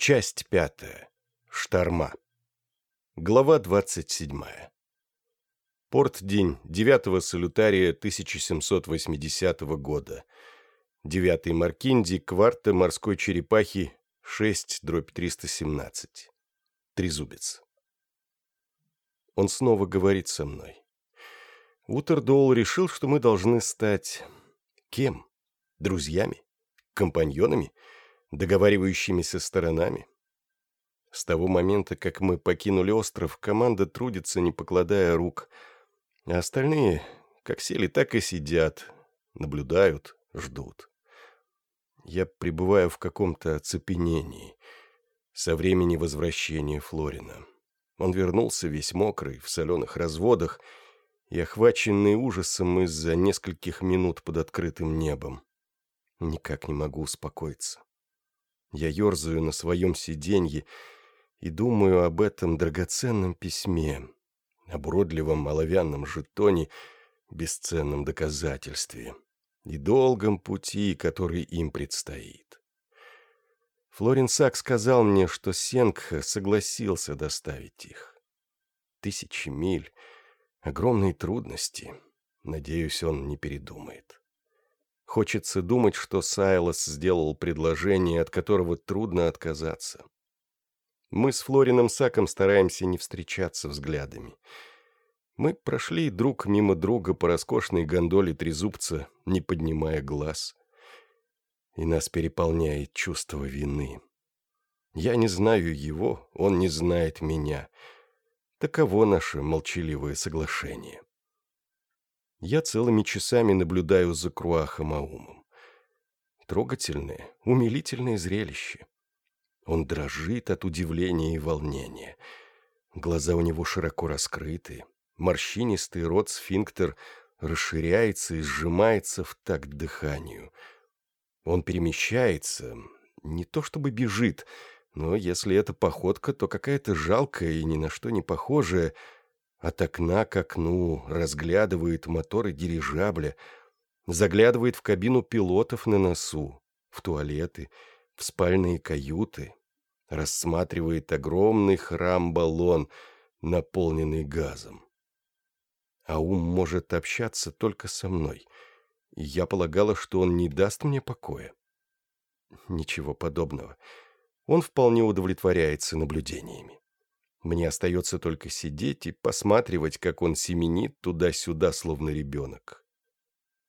Часть пятая. Шторма. Глава двадцать седьмая. Порт-день 9 салютария 1780 года. 9 Маркинди, кварта морской черепахи, 6, дробь 317. Трезубец. Он снова говорит со мной. Утердоул решил, что мы должны стать... Кем? Друзьями? Компаньонами? Договаривающимися сторонами? С того момента, как мы покинули остров, команда трудится, не покладая рук, а остальные как сели, так и сидят, наблюдают, ждут. Я пребываю в каком-то оцепенении со времени возвращения Флорина. Он вернулся весь мокрый, в соленых разводах, и охваченный ужасом из-за нескольких минут под открытым небом. Никак не могу успокоиться. Я ерзаю на своем сиденье и думаю об этом драгоценном письме, об уродливом оловянном жетоне, бесценном доказательстве и долгом пути, который им предстоит. Флорин Сак сказал мне, что Сенгха согласился доставить их. Тысячи миль — Огромные трудности. Надеюсь, он не передумает. Хочется думать, что Сайлос сделал предложение, от которого трудно отказаться. Мы с Флорином Саком стараемся не встречаться взглядами. Мы прошли друг мимо друга по роскошной гондоле Трезубца, не поднимая глаз. И нас переполняет чувство вины. Я не знаю его, он не знает меня — Таково наше молчаливое соглашение. Я целыми часами наблюдаю за Круахом Трогательное, умилительное зрелище. Он дрожит от удивления и волнения. Глаза у него широко раскрыты, морщинистый рот-сфинктер расширяется и сжимается в такт дыханию. Он перемещается, не то чтобы бежит, но если это походка, то какая-то жалкая и ни на что не похожая. От окна к окну разглядывает моторы дирижабля, заглядывает в кабину пилотов на носу, в туалеты, в спальные каюты, рассматривает огромный храм-баллон, наполненный газом. А ум может общаться только со мной. Я полагала, что он не даст мне покоя. Ничего подобного. — он вполне удовлетворяется наблюдениями. Мне остается только сидеть и посматривать, как он семенит туда-сюда, словно ребенок.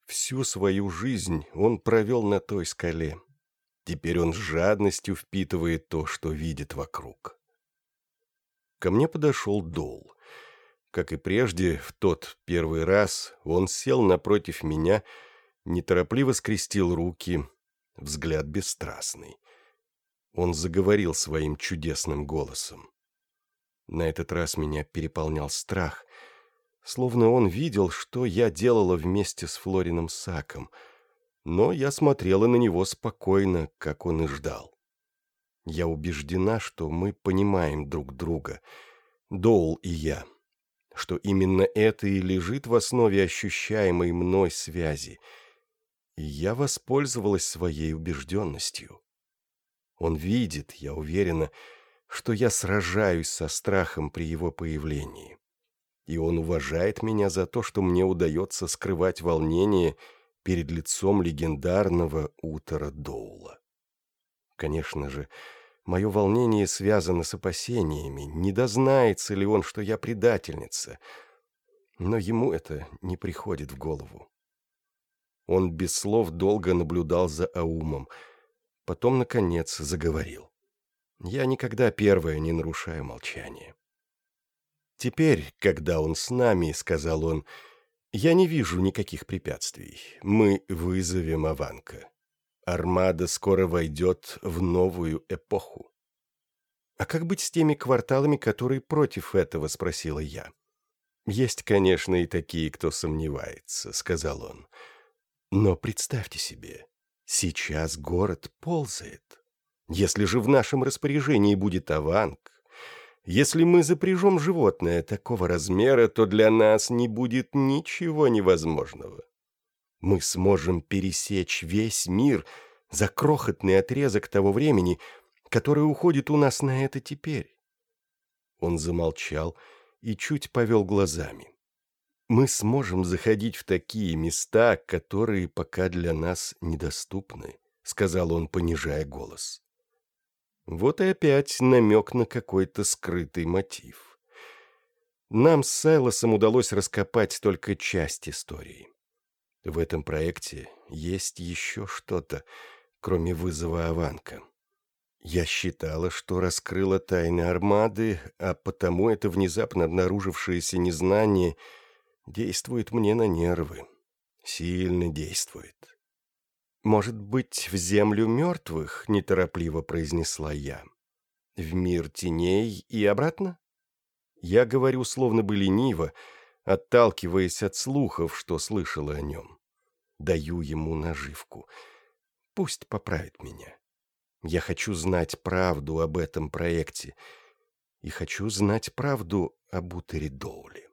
Всю свою жизнь он провел на той скале. Теперь он с жадностью впитывает то, что видит вокруг. Ко мне подошел Дол. Как и прежде, в тот первый раз он сел напротив меня, неторопливо скрестил руки, взгляд бесстрастный. Он заговорил своим чудесным голосом. На этот раз меня переполнял страх, словно он видел, что я делала вместе с Флорином Саком, но я смотрела на него спокойно, как он и ждал. Я убеждена, что мы понимаем друг друга, Доул и я, что именно это и лежит в основе ощущаемой мной связи, и я воспользовалась своей убежденностью. Он видит, я уверена, что я сражаюсь со страхом при его появлении. И он уважает меня за то, что мне удается скрывать волнение перед лицом легендарного Утора Доула. Конечно же, мое волнение связано с опасениями, не дознается ли он, что я предательница, но ему это не приходит в голову. Он без слов долго наблюдал за Аумом — Потом, наконец, заговорил. Я никогда первое не нарушаю молчание. «Теперь, когда он с нами, — сказал он, — я не вижу никаких препятствий. Мы вызовем Аванка. Армада скоро войдет в новую эпоху». «А как быть с теми кварталами, которые против этого?» — спросила я. «Есть, конечно, и такие, кто сомневается», — сказал он. «Но представьте себе, Сейчас город ползает. Если же в нашем распоряжении будет аванг, если мы запряжем животное такого размера, то для нас не будет ничего невозможного. Мы сможем пересечь весь мир за крохотный отрезок того времени, которое уходит у нас на это теперь?» Он замолчал и чуть повел глазами. «Мы сможем заходить в такие места, которые пока для нас недоступны», — сказал он, понижая голос. Вот и опять намек на какой-то скрытый мотив. Нам с Сайлосом удалось раскопать только часть истории. В этом проекте есть еще что-то, кроме вызова Аванка. Я считала, что раскрыла тайны армады, а потому это внезапно обнаружившееся незнание действует мне на нервы. Сильно действует. «Может быть, в землю мертвых?» — неторопливо произнесла я. «В мир теней и обратно?» Я говорю словно бы лениво, отталкиваясь от слухов, что слышала о нем. Даю ему наживку. Пусть поправит меня. Я хочу знать правду об этом проекте и хочу знать правду об Утере Доуле.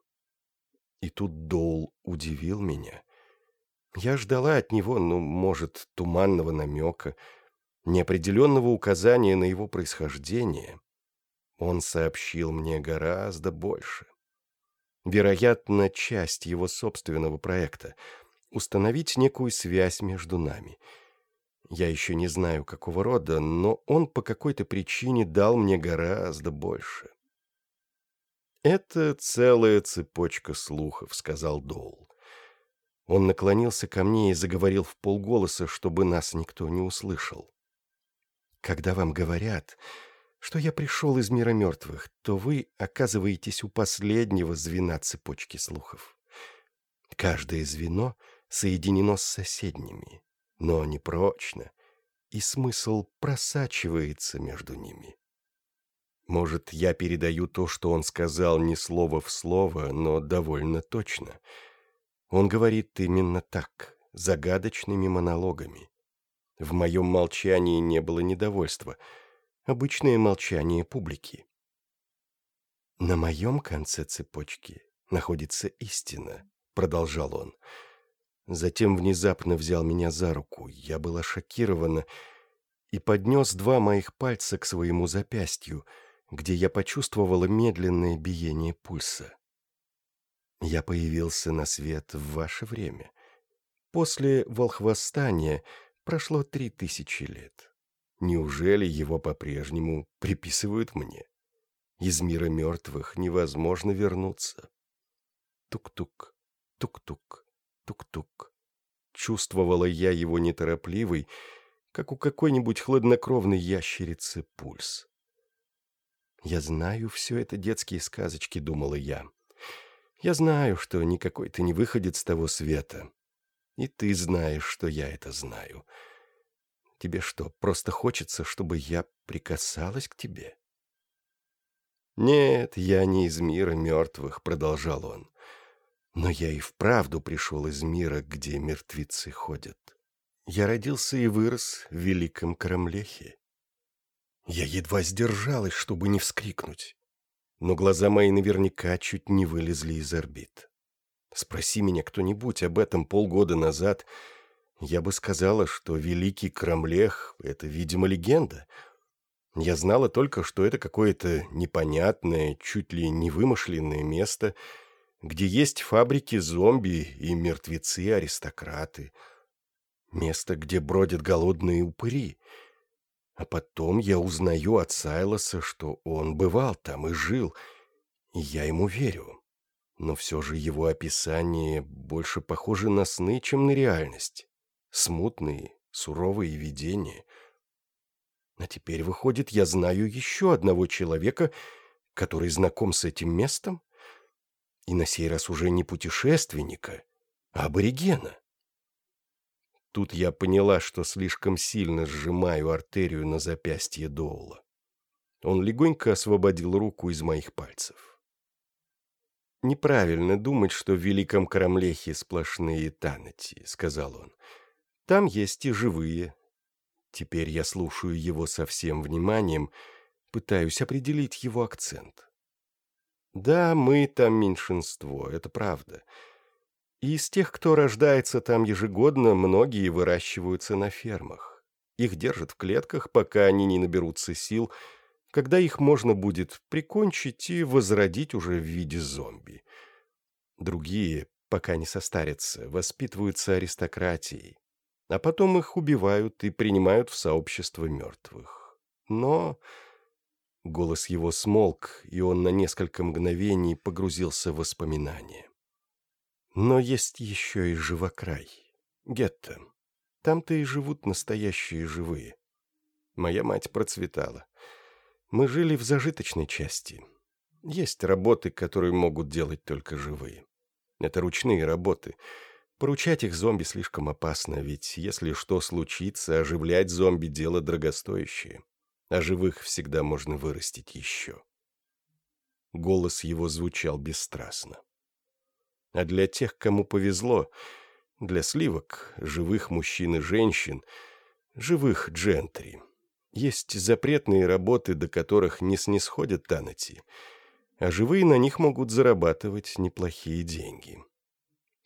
И тут Доул удивил меня. Я ждала от него, ну, может, туманного намека, неопределенного указания на его происхождение. Он сообщил мне гораздо больше. Вероятно, часть его собственного проекта — установить некую связь между нами — я еще не знаю, какого рода, но он по какой-то причине дал мне гораздо больше. «Это целая цепочка слухов», — сказал Доул. Он наклонился ко мне и заговорил в полголоса, чтобы нас никто не услышал. «Когда вам говорят, что я пришел из мира мертвых, то вы оказываетесь у последнего звена цепочки слухов. Каждое звено соединено с соседними но не прочно, и смысл просачивается между ними. Может, я передаю то, что он сказал не слово в слово, но довольно точно. Он говорит именно так, загадочными монологами. В моем молчании не было недовольства, обычное молчание публики. «На моем конце цепочки находится истина», — продолжал он, — Затем внезапно взял меня за руку. Я была шокирована и поднес два моих пальца к своему запястью, где я почувствовала медленное биение пульса. Я появился на свет в ваше время. После волхвостания прошло три тысячи лет. Неужели его по-прежнему приписывают мне? Из мира мертвых невозможно вернуться. Тук-тук, тук-тук. Тук-тук. Чувствовала я его неторопливый, как у какой-нибудь хладнокровной ящерицы, пульс. «Я знаю, все это детские сказочки», — думала я. «Я знаю, что никакой ты не выходит с того света. И ты знаешь, что я это знаю. Тебе что, просто хочется, чтобы я прикасалась к тебе?» «Нет, я не из мира мертвых», — продолжал он. Но я и вправду пришел из мира, где мертвецы ходят. Я родился и вырос в великом Крамлехе. Я едва сдержалась, чтобы не вскрикнуть. Но глаза мои наверняка чуть не вылезли из орбит. Спроси меня кто-нибудь об этом полгода назад, я бы сказала, что великий Крамлех — это, видимо, легенда. Я знала только, что это какое-то непонятное, чуть ли не вымышленное место — где есть фабрики зомби и мертвецы-аристократы. Место, где бродят голодные упыри. А потом я узнаю от Сайлоса, что он бывал там и жил, и я ему верю. Но все же его описание больше похоже на сны, чем на реальность. Смутные, суровые видения. А теперь, выходит, я знаю еще одного человека, который знаком с этим местом? и на сей раз уже не путешественника, а аборигена. Тут я поняла, что слишком сильно сжимаю артерию на запястье Доула. Он легонько освободил руку из моих пальцев. «Неправильно думать, что в Великом Крамлехе сплошные танати», — сказал он. «Там есть и живые». Теперь я слушаю его со всем вниманием, пытаюсь определить его акцент. Да, мы там меньшинство, это правда. Из тех, кто рождается там ежегодно, многие выращиваются на фермах. Их держат в клетках, пока они не наберутся сил, когда их можно будет прикончить и возродить уже в виде зомби. Другие, пока не состарятся, воспитываются аристократией, а потом их убивают и принимают в сообщество мертвых. Но... Голос его смолк, и он на несколько мгновений погрузился в воспоминания. Но есть еще и живокрай. Гетто. Там-то и живут настоящие живые. Моя мать процветала. Мы жили в зажиточной части. Есть работы, которые могут делать только живые. Это ручные работы. Поручать их зомби слишком опасно, ведь если что случится, оживлять зомби – дело дорогостоящее а живых всегда можно вырастить еще. Голос его звучал бесстрастно. А для тех, кому повезло, для сливок, живых мужчин и женщин, живых джентри, есть запретные работы, до которых не снисходят Танати, а живые на них могут зарабатывать неплохие деньги.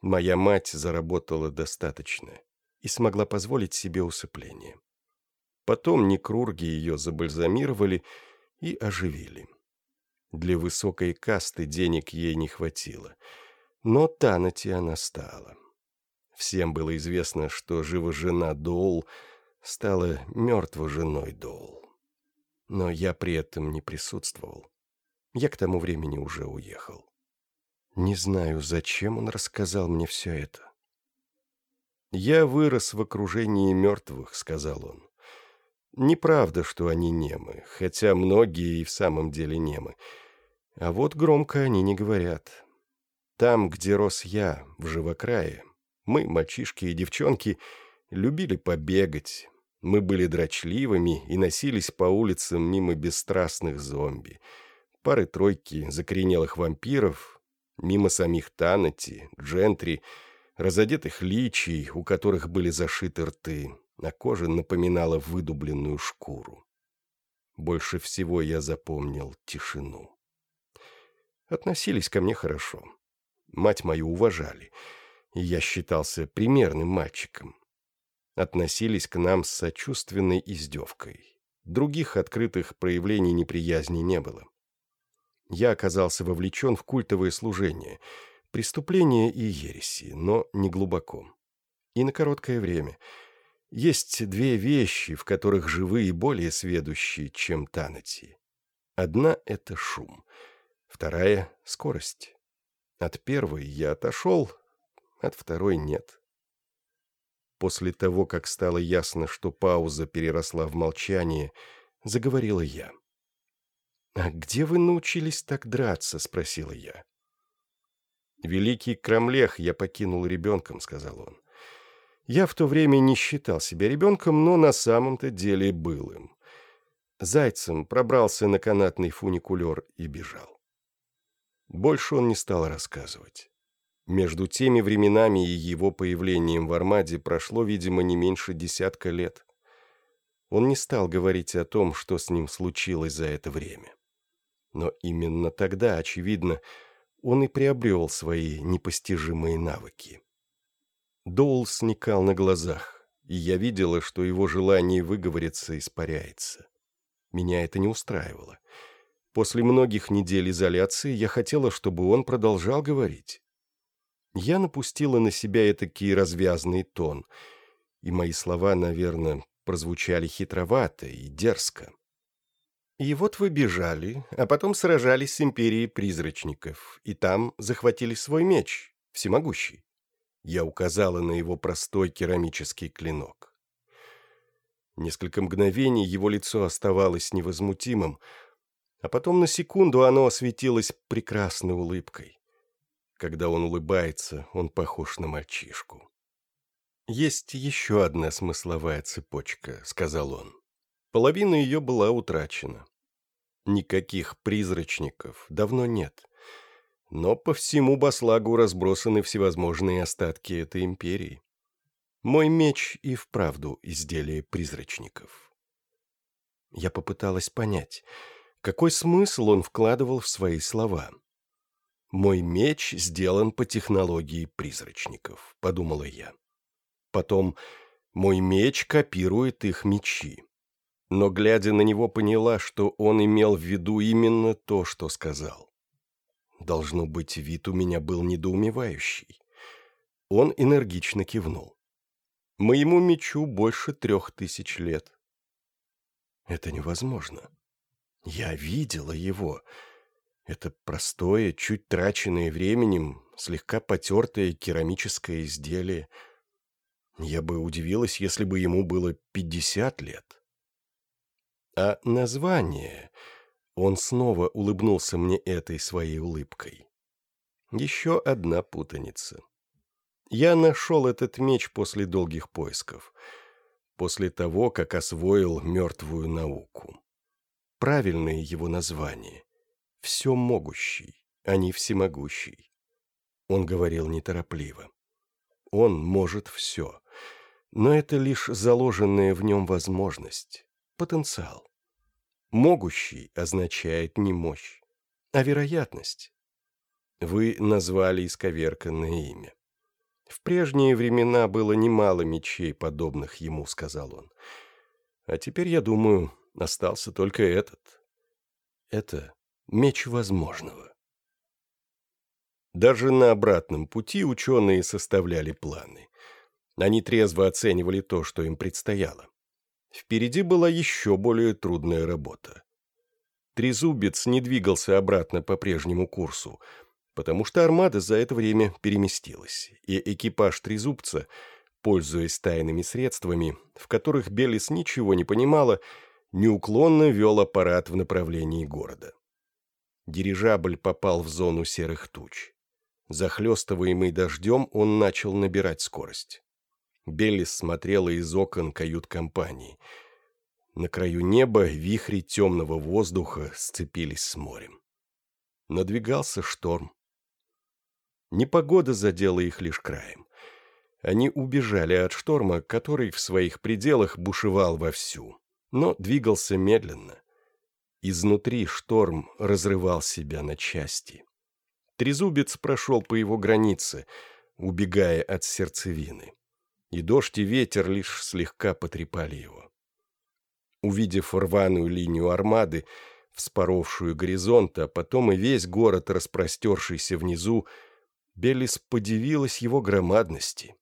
Моя мать заработала достаточно и смогла позволить себе усыпление. Потом некрурги ее забальзамировали и оживили. Для высокой касты денег ей не хватило, но Танати она стала. Всем было известно, что жена Доул стала мертвой женой Доул. Но я при этом не присутствовал. Я к тому времени уже уехал. Не знаю, зачем он рассказал мне все это. «Я вырос в окружении мертвых», — сказал он. Неправда, что они немы, хотя многие и в самом деле немы. А вот громко они не говорят. Там, где рос я, в живокрае, мы, мальчишки и девчонки, любили побегать. Мы были дрочливыми и носились по улицам мимо бесстрастных зомби. Пары-тройки закоренелых вампиров, мимо самих Танати, джентри, разодетых личий, у которых были зашиты рты, на коже напоминала выдубленную шкуру. Больше всего я запомнил тишину. Относились ко мне хорошо. Мать мою уважали, и я считался примерным мальчиком. Относились к нам с сочувственной издевкой. Других открытых проявлений неприязни не было. Я оказался вовлечен в культовое служение, преступления и ереси, но не глубоко. И на короткое время — есть две вещи, в которых живые более сведущие, чем Танати. Одна — это шум, вторая — скорость. От первой я отошел, от второй нет. После того, как стало ясно, что пауза переросла в молчание, заговорила я. «А где вы научились так драться?» — спросила я. «Великий Крамлех я покинул ребенком», — сказал он. Я в то время не считал себя ребенком, но на самом-то деле был им. Зайцем пробрался на канатный фуникулер и бежал. Больше он не стал рассказывать. Между теми временами и его появлением в Армаде прошло, видимо, не меньше десятка лет. Он не стал говорить о том, что с ним случилось за это время. Но именно тогда, очевидно, он и приобрел свои непостижимые навыки. Доул сникал на глазах, и я видела, что его желание выговориться испаряется. Меня это не устраивало. После многих недель изоляции я хотела, чтобы он продолжал говорить. Я напустила на себя этакий развязный тон, и мои слова, наверное, прозвучали хитровато и дерзко. И вот вы бежали, а потом сражались с империей призрачников, и там захватили свой меч, всемогущий. Я указала на его простой керамический клинок. Несколько мгновений его лицо оставалось невозмутимым, а потом на секунду оно осветилось прекрасной улыбкой. Когда он улыбается, он похож на мальчишку. «Есть еще одна смысловая цепочка», — сказал он. Половина ее была утрачена. Никаких призрачников давно нет но по всему Баслагу разбросаны всевозможные остатки этой империи. Мой меч и вправду изделие призрачников. Я попыталась понять, какой смысл он вкладывал в свои слова. «Мой меч сделан по технологии призрачников», — подумала я. Потом, Мой меч копирует их мечи. Но, глядя на него, поняла, что он имел в виду именно то, что сказал. Должно быть, вид у меня был недоумевающий. Он энергично кивнул. Моему мечу больше трех тысяч лет. Это невозможно. Я видела его. Это простое, чуть траченное временем, слегка потертое керамическое изделие. Я бы удивилась, если бы ему было пятьдесят лет. А название... Он снова улыбнулся мне этой своей улыбкой. Еще одна путаница. Я нашел этот меч после долгих поисков, после того, как освоил мертвую науку. Правильное его название — «Все могущий», а не «всемогущий». Он говорил неторопливо. Он может все, но это лишь заложенная в нем возможность, потенциал. Могущий означает не мощь, а вероятность. Вы назвали исковерканное имя. В прежние времена было немало мечей, подобных ему, сказал он. А теперь, я думаю, остался только этот. Это меч возможного. Даже на обратном пути ученые составляли планы. Они трезво оценивали то, что им предстояло. Впереди была еще более трудная работа. Трезубец не двигался обратно по прежнему курсу, потому что армада за это время переместилась, и экипаж Трезубца, пользуясь тайными средствами, в которых Белис ничего не понимала, неуклонно вел аппарат в направлении города. Дирижабль попал в зону серых туч. Захлестываемый дождем, он начал набирать скорость. Беллис смотрела из окон кают-компании. На краю неба вихри темного воздуха сцепились с морем. Надвигался шторм. Непогода задела их лишь краем. Они убежали от шторма, который в своих пределах бушевал вовсю, но двигался медленно. Изнутри шторм разрывал себя на части. Трезубец прошел по его границе, убегая от сердцевины и дождь и ветер лишь слегка потрепали его. Увидев рваную линию армады, вспоровшую горизонт, а потом и весь город, распростершийся внизу, Беллис подивилась его громадности.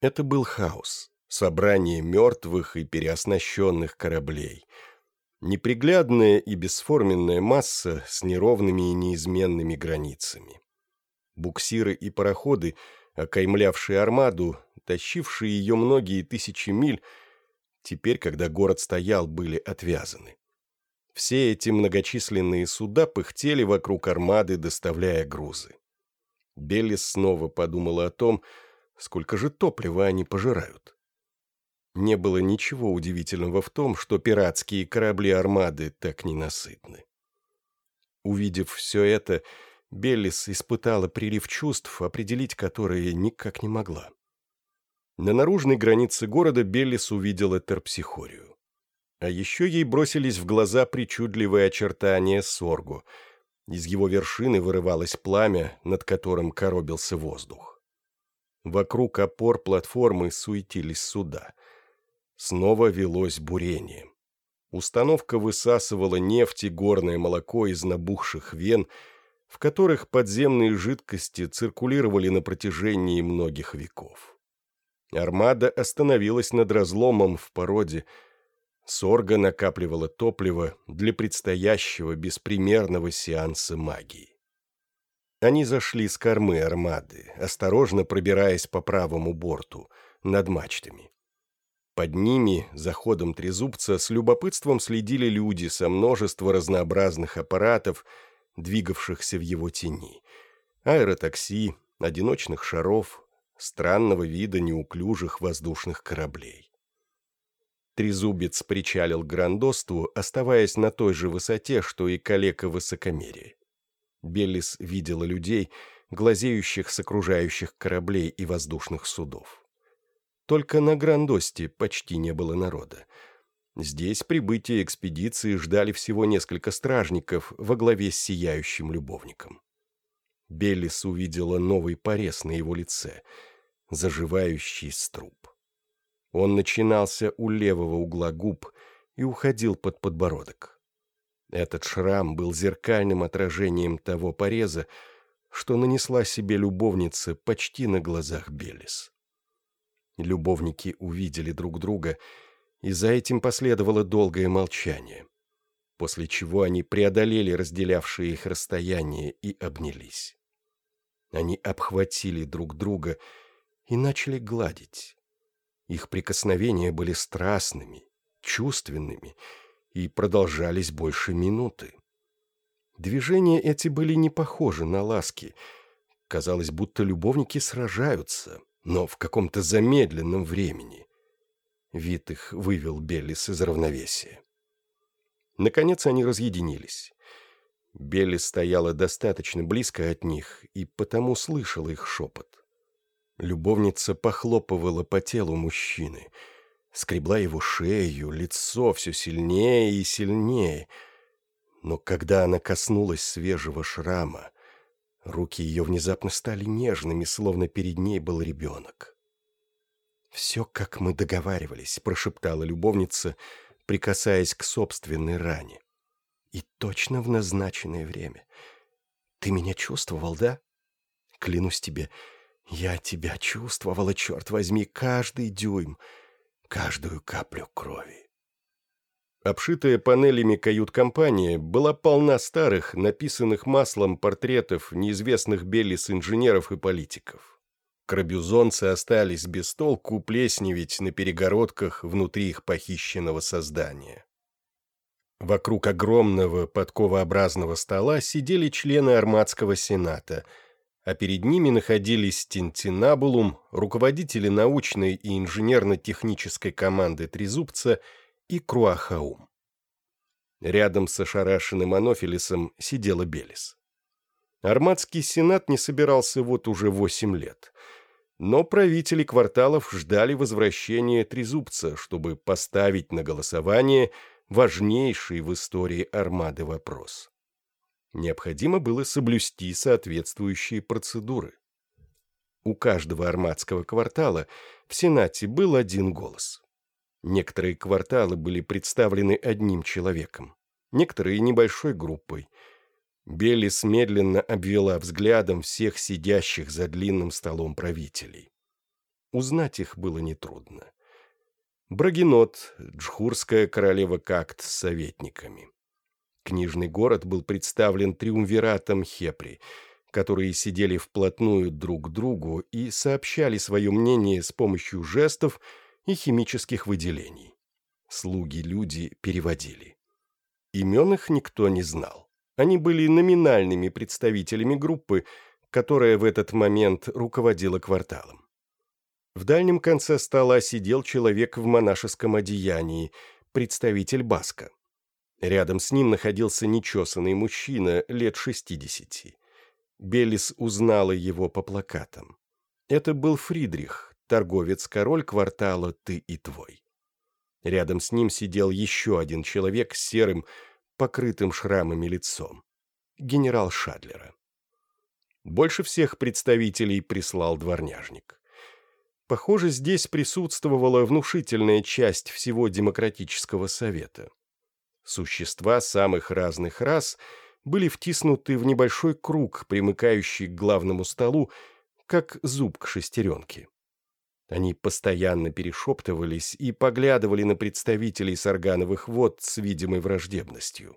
Это был хаос, собрание мертвых и переоснащенных кораблей, неприглядная и бесформенная масса с неровными и неизменными границами. Буксиры и пароходы, окаймлявшие армаду, тащившие ее многие тысячи миль, теперь, когда город стоял, были отвязаны. Все эти многочисленные суда пыхтели вокруг армады, доставляя грузы. Беллис снова подумала о том, сколько же топлива они пожирают. Не было ничего удивительного в том, что пиратские корабли армады так ненасытны. Увидев все это, Беллис испытала прилив чувств, определить которые никак не могла. На наружной границе города Беллис увидела Терпсихорию. А еще ей бросились в глаза причудливые очертания Сорго. Из его вершины вырывалось пламя, над которым коробился воздух. Вокруг опор платформы суетились суда. Снова велось бурение. Установка высасывала нефть и горное молоко из набухших вен, в которых подземные жидкости циркулировали на протяжении многих веков. Армада остановилась над разломом в породе. Сорга накапливала топливо для предстоящего беспримерного сеанса магии. Они зашли с кормы армады, осторожно пробираясь по правому борту, над мачтами. Под ними, за ходом трезубца, с любопытством следили люди со множества разнообразных аппаратов, двигавшихся в его тени. Аэротакси, одиночных шаров, странного вида неуклюжих воздушных кораблей. Трезубец причалил к Грандосту, оставаясь на той же высоте, что и калека высокомерия. Беллис видела людей, глазеющих с окружающих кораблей и воздушных судов. Только на Грандосте почти не было народа. Здесь прибытие экспедиции ждали всего несколько стражников во главе с сияющим любовником. Беллис увидела новый порез на его лице, заживающий струп. Он начинался у левого угла губ и уходил под подбородок. Этот шрам был зеркальным отражением того пореза, что нанесла себе любовница почти на глазах Белис. Любовники увидели друг друга, и за этим последовало долгое молчание, после чего они преодолели разделявшие их расстояние и обнялись. Они обхватили друг друга и начали гладить. Их прикосновения были страстными, чувственными и продолжались больше минуты. Движения эти были не похожи на ласки. Казалось, будто любовники сражаются, но в каком-то замедленном времени. Вид их вывел Беллис из равновесия. Наконец они разъединились. Белли стояла достаточно близко от них и потому слышала их шепот. Любовница похлопывала по телу мужчины, скребла его шею, лицо все сильнее и сильнее. Но когда она коснулась свежего шрама, руки ее внезапно стали нежными, словно перед ней был ребенок. «Все, как мы договаривались», — прошептала любовница, прикасаясь к собственной ране. «И точно в назначенное время. Ты меня чувствовал, да? Клянусь тебе, — я тебя чувствовала, черт возьми, каждый дюйм, каждую каплю крови. Обшитая панелями кают-компания была полна старых, написанных маслом портретов неизвестных Беллис-инженеров и политиков. Крабюзонцы остались без толку плесневеть на перегородках внутри их похищенного создания. Вокруг огромного подковообразного стола сидели члены Армадского сената – а перед ними находились Тинтинабулум, руководители научной и инженерно-технической команды Трезубца и Круахаум. Рядом с ошарашенным Анофилисом сидела Белис. Армадский сенат не собирался вот уже восемь лет, но правители кварталов ждали возвращения Трезубца, чтобы поставить на голосование важнейший в истории Армады вопрос необходимо было соблюсти соответствующие процедуры. У каждого армадского квартала в Сенате был один голос. Некоторые кварталы были представлены одним человеком, некоторые небольшой группой. Белис медленно обвела взглядом всех сидящих за длинным столом правителей. Узнать их было нетрудно. Брагинот, джхурская королева Какт с советниками. Книжный город был представлен триумвиратом Хепри, которые сидели вплотную друг к другу и сообщали свое мнение с помощью жестов и химических выделений. Слуги-люди переводили. Имен их никто не знал. Они были номинальными представителями группы, которая в этот момент руководила кварталом. В дальнем конце стола сидел человек в монашеском одеянии, представитель Баска. Рядом с ним находился нечесанный мужчина лет шестидесяти. Белис узнала его по плакатам. Это был Фридрих, торговец-король квартала «Ты и твой». Рядом с ним сидел еще один человек с серым, покрытым шрамами лицом. Генерал Шадлера. Больше всех представителей прислал дворняжник. Похоже, здесь присутствовала внушительная часть всего демократического совета. Существа самых разных рас были втиснуты в небольшой круг, примыкающий к главному столу, как зуб к шестеренке. Они постоянно перешептывались и поглядывали на представителей саргановых вод с видимой враждебностью.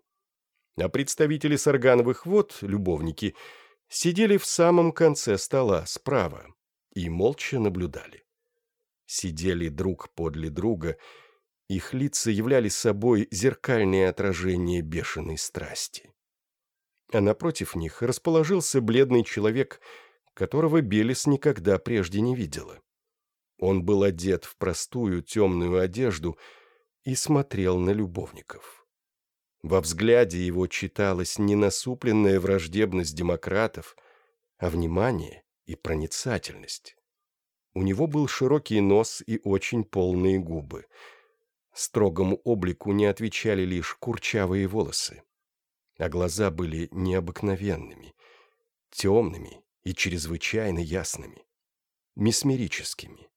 А представители саргановых вод, любовники, сидели в самом конце стола, справа, и молча наблюдали. Сидели друг подле друга их лица являли собой зеркальное отражение бешеной страсти. А напротив них расположился бледный человек, которого Белис никогда прежде не видела. Он был одет в простую темную одежду и смотрел на любовников. Во взгляде его читалась не насупленная враждебность демократов, а внимание и проницательность. У него был широкий нос и очень полные губы — Строгому облику не отвечали лишь курчавые волосы. А глаза были необыкновенными, темными и чрезвычайно ясными, месмерическими.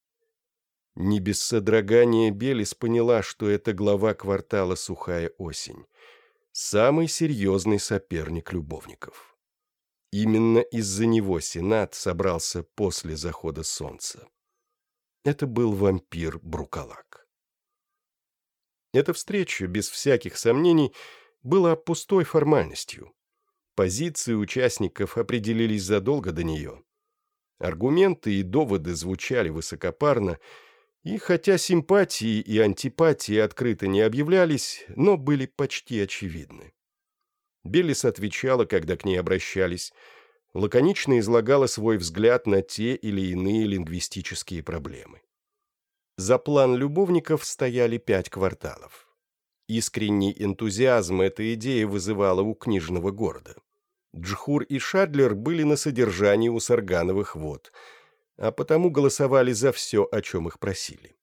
Не без содрогания Белис поняла, что это глава квартала «Сухая осень». Самый серьезный соперник любовников. Именно из-за него Сенат собрался после захода солнца. Это был вампир Брукалак. Эта встреча, без всяких сомнений, была пустой формальностью. Позиции участников определились задолго до нее. Аргументы и доводы звучали высокопарно, и хотя симпатии и антипатии открыто не объявлялись, но были почти очевидны. Беллис отвечала, когда к ней обращались, лаконично излагала свой взгляд на те или иные лингвистические проблемы. За план любовников стояли пять кварталов. Искренний энтузиазм эта идея вызывала у книжного города. Джхур и Шадлер были на содержании у Саргановых вод, а потому голосовали за все, о чем их просили.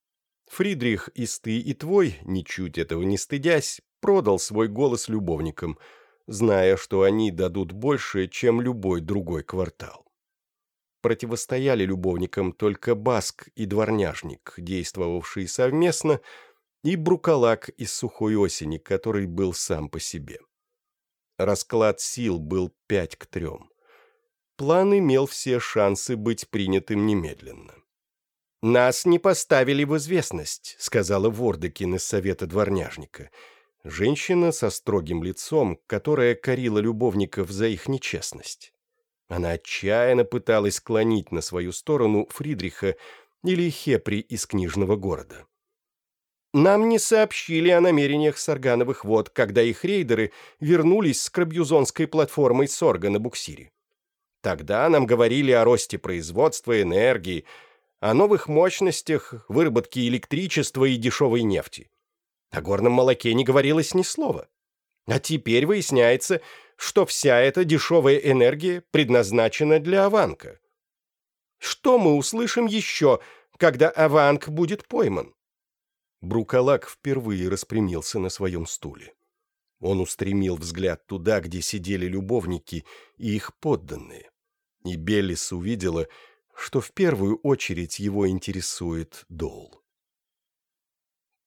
Фридрих и ты, и твой, ничуть этого не стыдясь, продал свой голос любовникам, зная, что они дадут больше, чем любой другой квартал. Противостояли любовникам только Баск и Дворняжник, действовавшие совместно, и Брукалак из Сухой Осени, который был сам по себе. Расклад сил был пять к трем. План имел все шансы быть принятым немедленно. «Нас не поставили в известность», — сказала Вордекин из совета дворняжника. Женщина со строгим лицом, которая корила любовников за их нечестность. Она отчаянно пыталась склонить на свою сторону Фридриха или Хепри из книжного города. Нам не сообщили о намерениях Саргановых вод, когда их рейдеры вернулись с крабьюзонской платформой Сорга на буксире. Тогда нам говорили о росте производства энергии, о новых мощностях, выработке электричества и дешевой нефти. О горном молоке не говорилось ни слова. А теперь выясняется, что вся эта дешевая энергия предназначена для Аванка. Что мы услышим еще, когда Аванк будет пойман? Брукалак впервые распрямился на своем стуле. Он устремил взгляд туда, где сидели любовники и их подданные. И Беллис увидела, что в первую очередь его интересует Дол.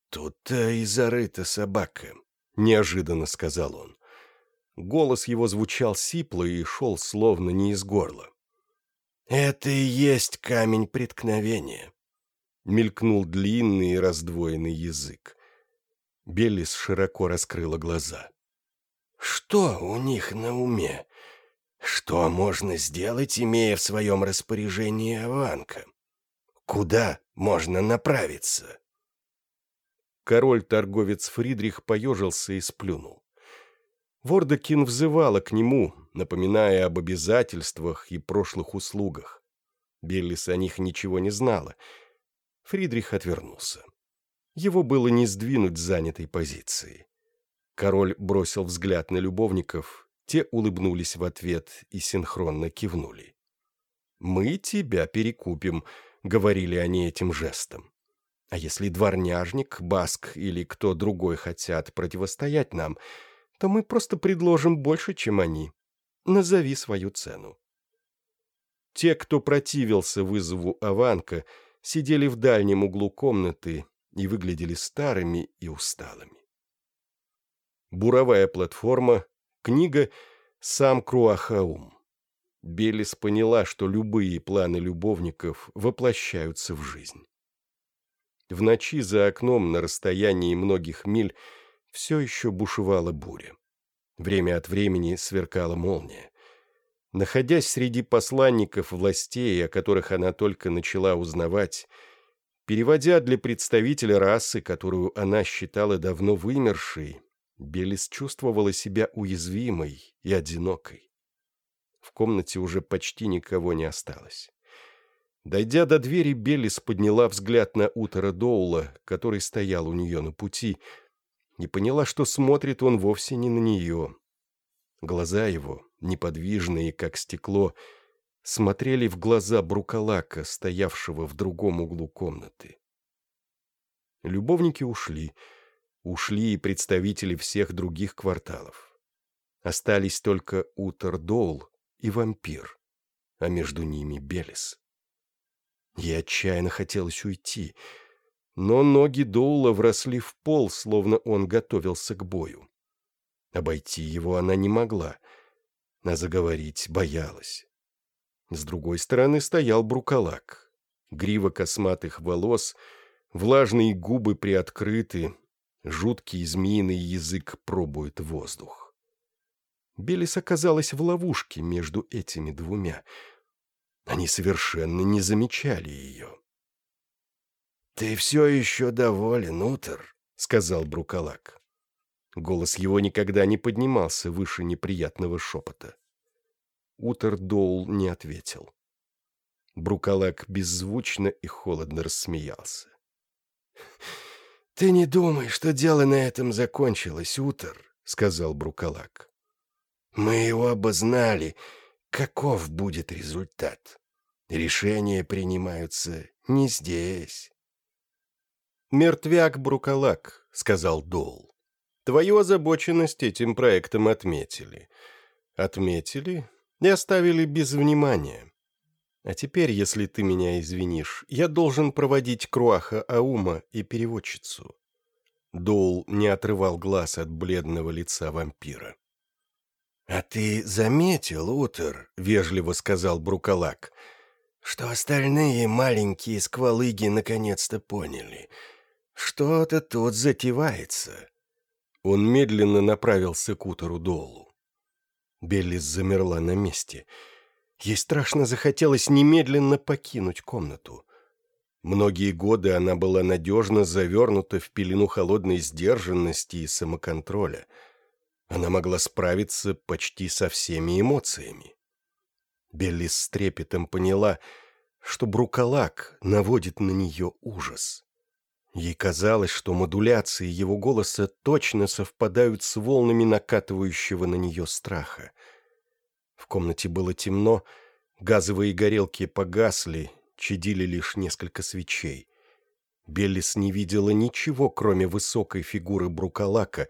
«Тут-то и зарыта собака», — неожиданно сказал он. Голос его звучал сипло и шел словно не из горла. «Это и есть камень преткновения мелькнул длинный и раздвоенный язык. Беллис широко раскрыла глаза. «Что у них на уме? Что можно сделать, имея в своем распоряжении Аванка? Куда можно направиться?» Король-торговец Фридрих поежился и сплюнул. Вордокин взывала к нему, напоминая об обязательствах и прошлых услугах. Беллис о них ничего не знала — Фридрих отвернулся. Его было не сдвинуть с занятой позиции. Король бросил взгляд на любовников, те улыбнулись в ответ и синхронно кивнули. «Мы тебя перекупим», — говорили они этим жестом. «А если дворняжник, баск или кто другой хотят противостоять нам, то мы просто предложим больше, чем они. Назови свою цену». Те, кто противился вызову Аванка, — сидели в дальнем углу комнаты и выглядели старыми и усталыми. Буровая платформа, книга «Сам Круахаум». Белис поняла, что любые планы любовников воплощаются в жизнь. В ночи за окном на расстоянии многих миль все еще бушевала буря. Время от времени сверкала молния. Находясь среди посланников властей, о которых она только начала узнавать, переводя для представителя расы, которую она считала давно вымершей, Белис чувствовала себя уязвимой и одинокой. В комнате уже почти никого не осталось. Дойдя до двери, Белис подняла взгляд на Утора Доула, который стоял у нее на пути, и поняла, что смотрит он вовсе не на нее. Глаза его, неподвижные, как стекло, смотрели в глаза Брукалака, стоявшего в другом углу комнаты. Любовники ушли, ушли и представители всех других кварталов. Остались только Утер-Доул и вампир, а между ними Белис. Ей отчаянно хотелось уйти, но ноги Доула вросли в пол, словно он готовился к бою. Обойти его она не могла, а заговорить боялась. С другой стороны стоял брукалак. Грива косматых волос, влажные губы приоткрыты, жуткий змеиный язык пробует воздух. Белис оказалась в ловушке между этими двумя. Они совершенно не замечали ее. «Ты все еще доволен, Утер», — сказал Брукалак. Голос его никогда не поднимался выше неприятного шепота. Утер Доул не ответил. Брукалак беззвучно и холодно рассмеялся. «Ты не думай, что дело на этом закончилось, Утер», — сказал Брукалак. «Мы его обознали. Каков будет результат? Решения принимаются не здесь». «Мертвяк Брукалак», — сказал Дол. «Твою озабоченность этим проектом отметили. Отметили и оставили без внимания. А теперь, если ты меня извинишь, я должен проводить Круаха Аума и переводчицу». Дол не отрывал глаз от бледного лица вампира. «А ты заметил, Утер, — вежливо сказал Брукалак, — что остальные маленькие сквалыги наконец-то поняли — что-то тут затевается. Он медленно направился к Утеру Доулу. Беллис замерла на месте. Ей страшно захотелось немедленно покинуть комнату. Многие годы она была надежно завернута в пелену холодной сдержанности и самоконтроля. Она могла справиться почти со всеми эмоциями. Беллис с трепетом поняла, что брукалак наводит на нее ужас. Ей казалось, что модуляции его голоса точно совпадают с волнами накатывающего на нее страха. В комнате было темно, газовые горелки погасли, чадили лишь несколько свечей. Беллис не видела ничего, кроме высокой фигуры Брукалака,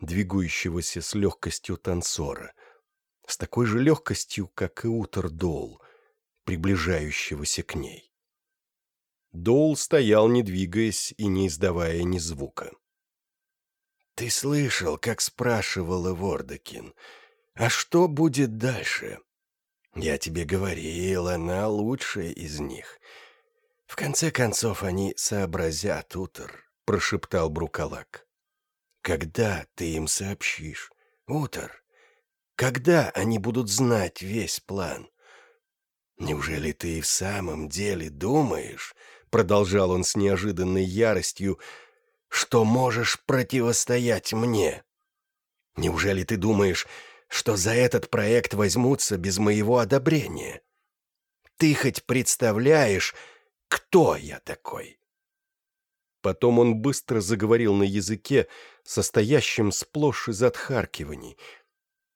двигающегося с легкостью танцора. С такой же легкостью, как и Утер Доул, приближающегося к ней. Доул стоял, не двигаясь и не издавая ни звука. «Ты слышал, как спрашивала Вордокин, а что будет дальше? Я тебе говорил, она лучшая из них. В конце концов, они сообразят, Утер», — прошептал Брукалак. «Когда ты им сообщишь, Утер? Когда они будут знать весь план?» Неужели ты и в самом деле думаешь, продолжал он с неожиданной яростью, что можешь противостоять мне. Неужели ты думаешь, что за этот проект возьмутся без моего одобрения? Ты хоть представляешь, кто я такой?» Потом он быстро заговорил на языке, состоящем сплошь из отхаркиваний,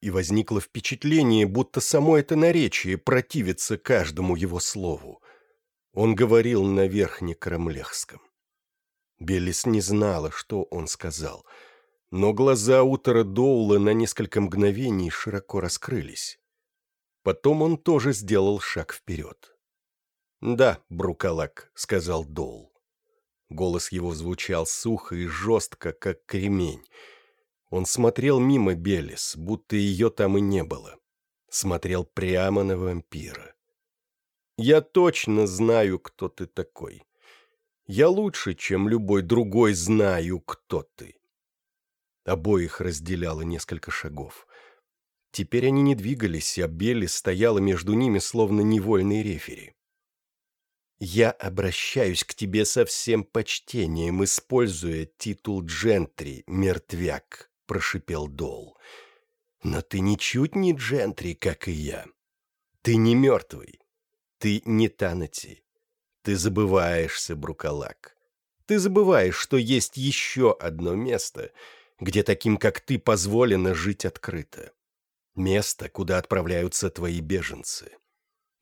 и возникло впечатление, будто само это наречие противится каждому его слову. Он говорил на верхнекрамлехском. Белис не знала, что он сказал, но глаза Утора Доула на несколько мгновений широко раскрылись. Потом он тоже сделал шаг вперед. «Да, Брукалак», — сказал Доул. Голос его звучал сухо и жестко, как кремень. Он смотрел мимо Белис, будто ее там и не было. Смотрел прямо на вампира. Я точно знаю, кто ты такой. Я лучше, чем любой другой, знаю, кто ты. Обоих разделяло несколько шагов. Теперь они не двигались, а Белли стояла между ними, словно невольный рефери. «Я обращаюсь к тебе со всем почтением, используя титул джентри, мертвяк», — прошипел Дол. «Но ты ничуть не джентри, как и я. Ты не мертвый. Ты не Танати. Ты забываешься, Брукалак. Ты забываешь, что есть еще одно место, где таким, как ты, позволено жить открыто. Место, куда отправляются твои беженцы.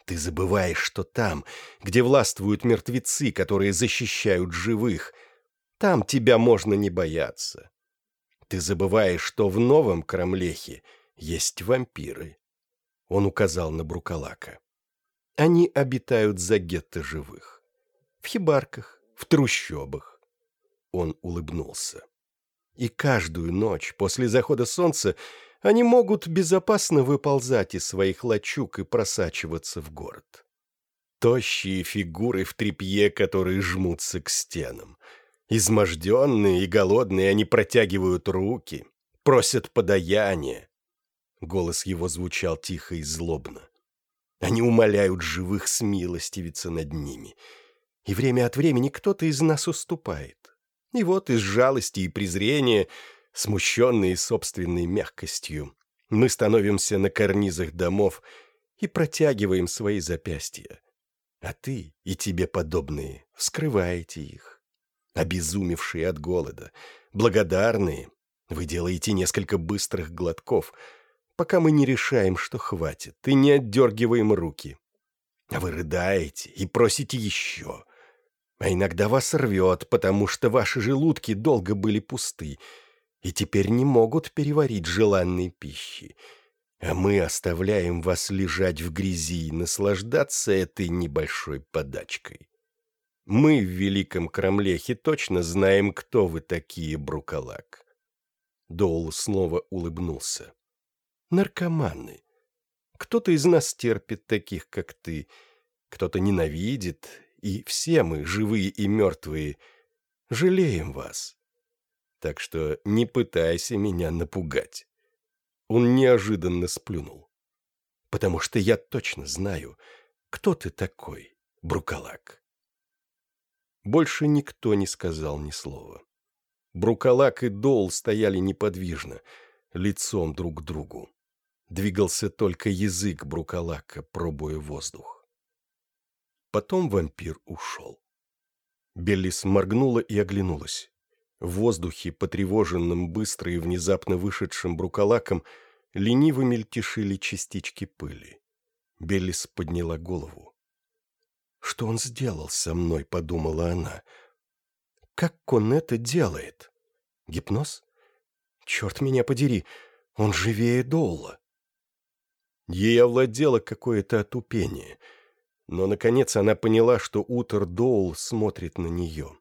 Ты забываешь, что там, где властвуют мертвецы, которые защищают живых, там тебя можно не бояться. Ты забываешь, что в новом Крамлехе есть вампиры. Он указал на Брукалака. Они обитают за гетто живых. В хибарках, в трущобах, он улыбнулся. И каждую ночь после захода солнца они могут безопасно выползать из своих лачуг и просачиваться в город. Тощие фигуры в тряпье, которые жмутся к стенам. Изможденные и голодные они протягивают руки, просят подаяния. Голос его звучал тихо и злобно. Они умоляют живых смилостивиться над ними. И время от времени кто-то из нас уступает. И вот из жалости и презрения, смущенные собственной мягкостью, мы становимся на карнизах домов и протягиваем свои запястья. А ты и тебе подобные вскрываете их. Обезумевшие от голода, благодарные, вы делаете несколько быстрых глотков — пока мы не решаем, что хватит, и не отдергиваем руки. А вы рыдаете и просите еще. А иногда вас рвет, потому что ваши желудки долго были пусты и теперь не могут переварить желанной пищи. А мы оставляем вас лежать в грязи и наслаждаться этой небольшой подачкой. Мы в Великом Крамлехе точно знаем, кто вы такие, Брукалак. Доул снова улыбнулся наркоманы. Кто-то из нас терпит таких, как ты, кто-то ненавидит, и все мы, живые и мертвые, жалеем вас. Так что не пытайся меня напугать. Он неожиданно сплюнул. Потому что я точно знаю, кто ты такой, Брукалак. Больше никто не сказал ни слова. Брукалак и Дол стояли неподвижно, лицом друг к другу. Двигался только язык Брукалака, пробуя воздух. Потом вампир ушел. Беллис моргнула и оглянулась. В воздухе, потревоженном быстро и внезапно вышедшим Брукалаком, лениво мельтешили частички пыли. Беллис подняла голову. «Что он сделал со мной?» — подумала она. «Как он это делает? Гипноз? Черт меня подери, он живее Доула!» Ей овладело какое-то отупение. Но, наконец, она поняла, что Утер Доул смотрит на нее.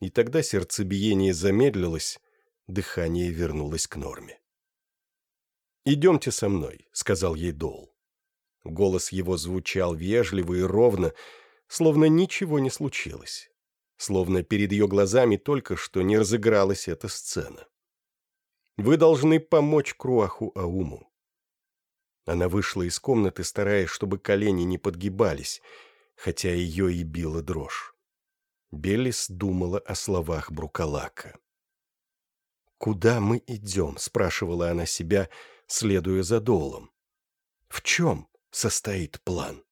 И тогда сердцебиение замедлилось, дыхание вернулось к норме. «Идемте со мной», — сказал ей Доул. Голос его звучал вежливо и ровно, словно ничего не случилось. Словно перед ее глазами только что не разыгралась эта сцена. «Вы должны помочь Круаху Ауму. Она вышла из комнаты, стараясь, чтобы колени не подгибались, хотя ее и била дрожь. Беллис думала о словах Брукалака. «Куда мы идем?» — спрашивала она себя, следуя за долом. «В чем состоит план?»